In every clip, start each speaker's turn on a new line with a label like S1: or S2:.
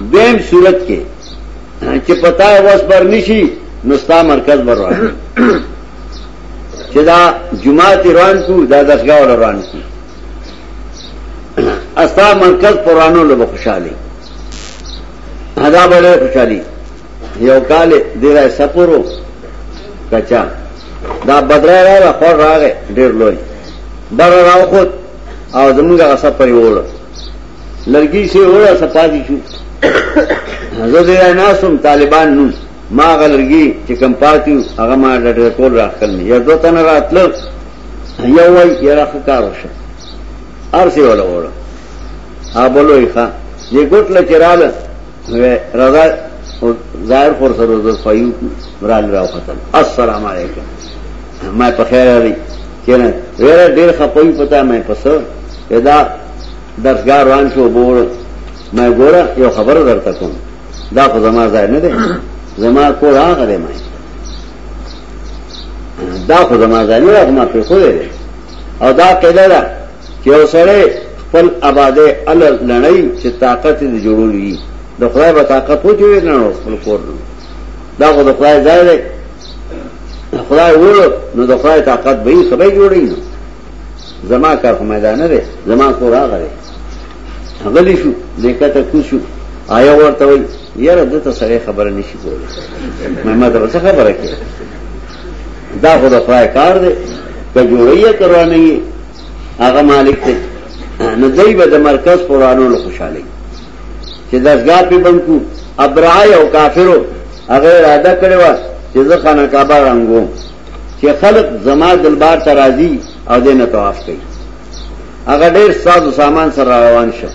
S1: دیم صورت کې چې پتا وس بر نشي نو ستا مرکز بر راځي چې دا جماعت روان کو دا دغه روان کو استا مرکز پرانو له خوشاله ادا بڑے خوشحالی یو کال دیرا سپورو کچا دا بدرا را را خور را گئے دیر لوئی بر را خود او زمونږه غصه پرې وړه لرګي سي وړه سپادي شو زه دې ناسم طالبان نو ما غلرګي چې کم پاتیو هغه ما ډډه کول راخل نه یو دوه تن راتل یو وای یره کار وشه ارسي ولا وړه ها بولوي ښا دې ګټ له چراله رضا ظاهر خور سره د فیو رال راو ختم السلام علیکم ما په خیر لري کینه ډیر خپوی پتا مې پسو ادا درسګاه روان شو اوبه وړل ما یې ګوره یو خبره درته کوم دا خو زما ځای نه دی زما کور هغه دی ما دا خو زما ځای نه دی خو ما پرېښودی دی او دا قاعده ده چې یو سړی خپل آبادی هله لړی چې طاقت یې د جوړولو وي د خدای به طاقت وجوړوي نه نو خپل کور نه دا خو د خدای ځای دی خدای وړو نو د خدای طاقت به یې سبا جوړوي نو زما کار خو میدان نه دی زما کور هغه دی غلی شو لیکته کو شو آیا ورته وای یاره د ته سره خبره نشي کولی مې ما ته څه خبره کې دا خو د خدای کار دی که جوړیه کروا نه یي هغه مالک دی نو دوی به د مرکز قرانو له خوشاله چې دسګار په بنکو ابرای او کافرو هغه اراده کړو چې ځخانه کعبه رنگو چې خلق زما دلبار ته راځي او دینه طواف کوي هغه ډېر ساز او سامان سره روان شو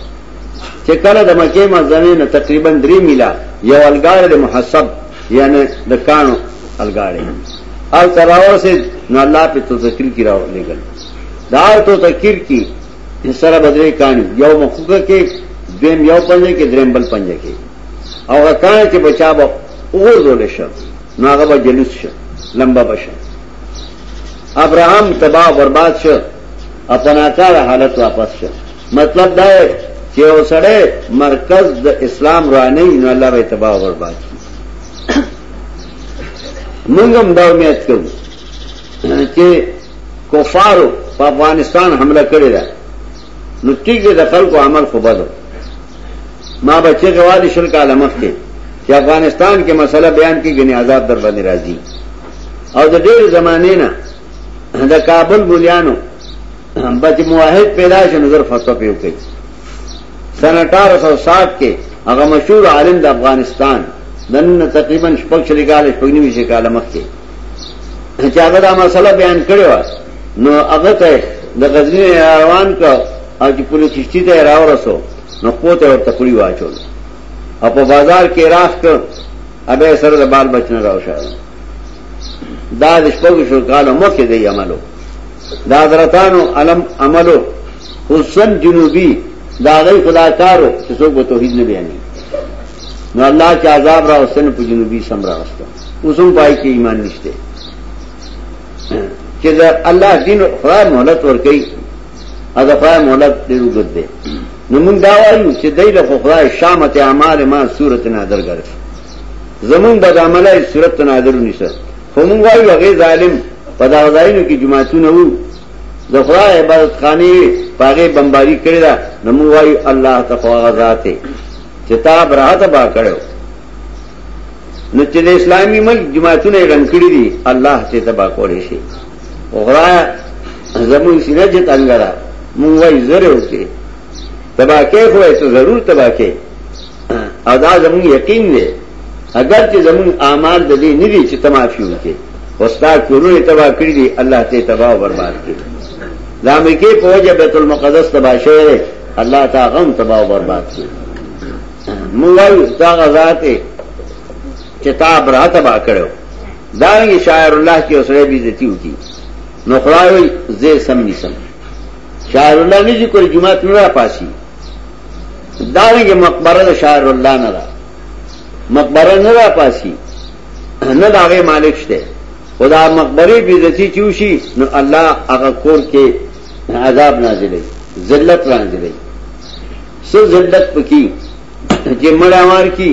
S1: چې کله د مکه مزنه نه تقریبا 3 میلا یو الګار د محسب یعنی د کانو الګار او تراور سے نو الله په تو ذکر کی راو لګل دا تو ذکر کی سره بدرې کانی یو مخکوکه کې دیم یو پنځه کې دریم بل پنځه کې او کانه چې بچا به وګورل شي نو هغه به جلوس شه لمبه بشه ابراهام تباہ برباد شه اپناکار حالت واپس شه مطلب دا ہے چې اوسړه مرکز د اسلام را نه نو الله به تباہ برباد شي موږ هم دا امید کوو چې کفارو په افغانستان حمله کړې ده نو ټیک دې د خلکو عمل خو بدو ما بچی غواړي شل کاله مخکې چې افغانستان کې مسله بیان کې غنی عذاب در باندې راځي او د ډېر زمانه نه د کابل بولیانو بچ موحد پیدا شو نظر فتوا پیو کوي سن 1860 کې هغه مشهور عالم د افغانستان دنه تقریبا شپږ شل کاله شپږ نیوي کاله مخکې چې هغه دا مسله بیان کړې و نو هغه ته د غزنی روان کړ او چې پولیس چشتی ته راورسو نو پوته ورته پوری واچو او په بازار کې راخ کړ ابه سره د بال بچنه راوشه دا د شپږ شو کال مخکې دی عملو دا درتانو علم عملو حسن جنوبی دا غي خدا کارو چې څوک به توحید نه بیانې نو الله چې عذاب را وسن په جنوبی سم راوستو اوس هم پای کې ایمان نشته چې دا الله دین خدای مهلت ورکړي او دا خدای مهلت ډېر وګد دی نو موږ دا وایو چې دای له خدای شامت اعمال ما صورت نادر ګرځي زمون د عملای صورت نادر نشه خو موږ وایو هغه ظالم په دا ځایونو کې جماعتونه وو د خدای عبادت خانه پاګه بمباری کړی دا نو موږ وایو الله تقوا ذاته چې تا برات با کړو نو چې د اسلامي ملک جماعتونه یې ړنګ کړي دي الله چې تبا کولی شي غرا زمون سینه چې تنګه ده مونږ وایي زر یې وکړي تبا کې خو یې ته ضرور تبا کې او دا زمون یقین دی اگر چې زمون اعمال د دې نه دي چې تمافي وکړي استاد کورونه تبا کړی دي الله ته تبا او برباد کړي د امریکې په وجه بیت المقدس تبا شوی الله تعالی غم تبا او برباد کړي موایو ستا غزات چې تا برات با کړو دا یې شاعر الله کې اوسره بي عزتي وکي نو خدای زه سم نشم شاعر الله نه ذکر جمعه نه را پاسي دا یې مقبره د شاعر الله نه ده مقبره نه را پاسي نه داغه مالک شته خدا مقبره بي عزتي چوشي نو الله هغه کور کې عذاب نازلې ذلت نازلې سر زدک پکی چې مړ امر کی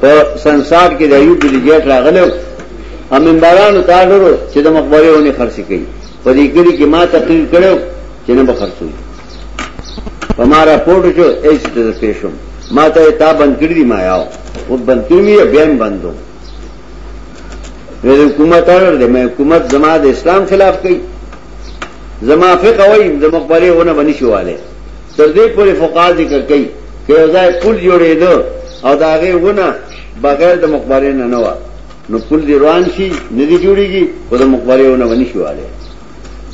S1: په سنسار کې د ایوب د جیټ راغلو امن بارانو ته ډورو چې د مقبره ونی خرڅ کړي په دې کې کې ما تقریر کړو چې نه بخرڅوي په ما راپورټ جو ایس ته پیښم ما ته تا بند کړی دی ما یاو و بند کړی مې بیا بندو ویل حکومت اور دې مې حکومت زما د اسلام خلاف کوي زما فقه وای د مقبره ونه بنی شواله تر دې پورې فقها ذکر کوي چې ځای پل جوړې دو او داغه ونه بغیر د مقبره نه نه و نو پل دی روان شي نه دی جوړیږي او د مقبره ونه بنی شواله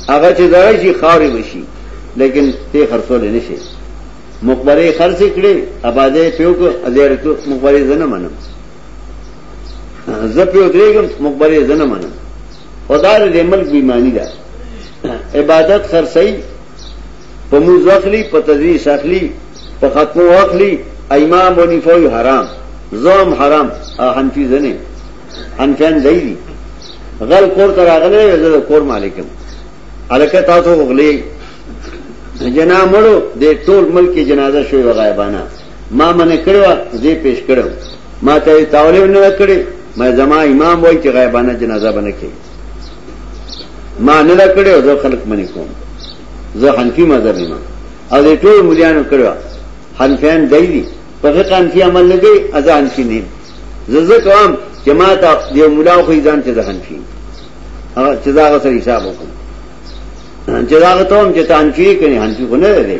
S1: هغه چې ځای شي خاورې وشي لیکن ته خرڅول نه شي مقبره خرڅ کړي آبادې پیو کو ازیر کو مقبره زنه منم زه پیو درېګم مقبره زنه منم خدا دې دې ملک بیمانی ده عبادت خرڅي په موز اخلي په تدریس اخلي په ختمو اخلي امام ونیفوی حرام زوم حرام حنفی زنه حنفیان دی دي غل کور تر اغله زه کور مالکم الکه تاسو غلي جنا مړو د ټول ملک جنازه شوی وغایبانه ما منه کړو زه پیش کړو ما ته تاولیو نه کړی ما زما امام وای چې غیبانه جنازه بنه کړي ما نه کړو زه خلق منی کوم زه حنفی مذهب ما او دې ټول مليانو کړو حنفیان دی دي په فقہ حنفی عمل نه کوي اذا حنفی نه زه زه کوم چې ما ته دې مولا خو ځان ته حنفی هغه چې دا غسر حساب وکړم چې دا غتوم چې تانچی کني حنفی خو نه دی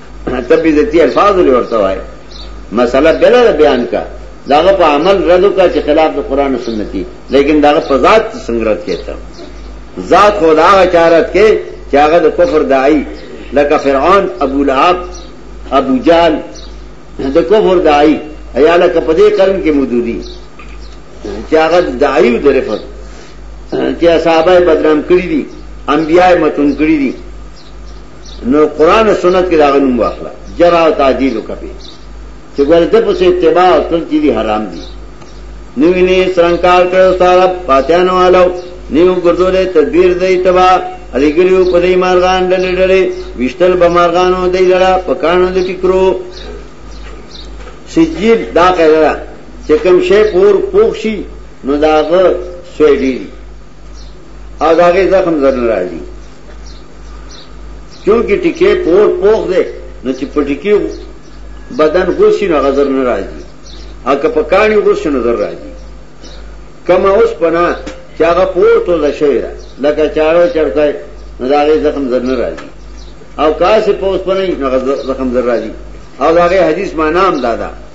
S1: تب عزتی الفاظ لري ورته وای مسله بل بیان کا داغه په عمل رد کا چې خلاف د قران او سنت دي لیکن داغه په ذات څنګه رد کېته ذات خدا غچارت کې چې هغه د کفر دای لکه فرعون ابو لهب ابو جهل د کفر دای ایا لکه په دې قرن کې مودودي چې هغه دایو درفت چې صحابه بدنام کړی دي انبیای متون کړی دي نو قران او سنت کې داغه نوم واخلا جرا او تعدیل وکړي چې ګور د پس اتباع او تل دي حرام دي نو ویني سرنکار کړو سارا پاتیان والو نیو ګردولې تدبیر دې اتباع علی ګریو په دې مارغان ډلې ډلې وشتل به مارغانو دې لړا پکانو دې فکرو سجیل دا کړه چې کوم شی پور پوښي نو داغه سویډی او داغه زخم زر نه راځي چونکی ټکی پور پوخ دی نو چې پټکی بدن غوسی نه غزر نه راځي اګه په کانی غوسی نه زر راځي کما اوس پنا چې هغه پور ته ځه شوی دا لکه چارو چرته نو داغه زخم زر نه راځي او کاسه په اوس پنه نو زخم زر راځي او داغه حدیث معنی هم دادا دا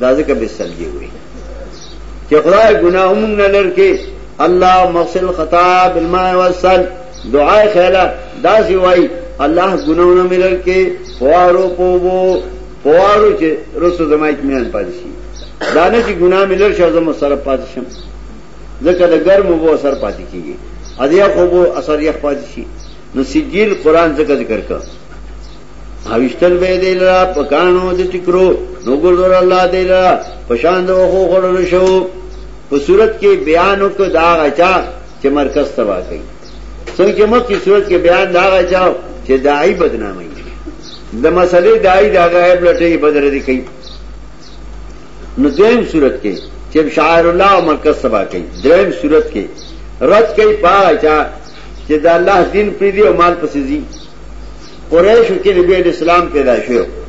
S1: دا ځکه به سلګي وي چې خدای ګناه مونږ نه لرکې الله مغفر خطا بالماء والسل دعا خیلا دا سی وای الله ګناه نه ملر کې فوارو پوبو فوارو چې رسو زمایت میان پاتې شي دا نه چې ګناه ملر شو زمو سره پاتې شم ځکه د ګرم وو اثر پاتې کیږي ادیا خو وو اثر یې پاتې شي نو سجیل قران څخه ذکر کړ اوشتل به دی لرا پکانو د ټکرو نو ګردور الله دی لرا پشان د خو خړل شو په صورت کې بیان وک دا غچا چې مرکز تبا کوي څنګه مکه صورت کې بیان دا غچا چې دای بدنامي د مسلې دای دا غیب لټي بدر دي کوي نو دیم صورت کې چې شاعر الله مرکز تبا کوي دریم صورت کې رد کوي پاچا چې د الله دین پریدي او مال پسې ځي قریشو کې نبی اسلام پیدا شوی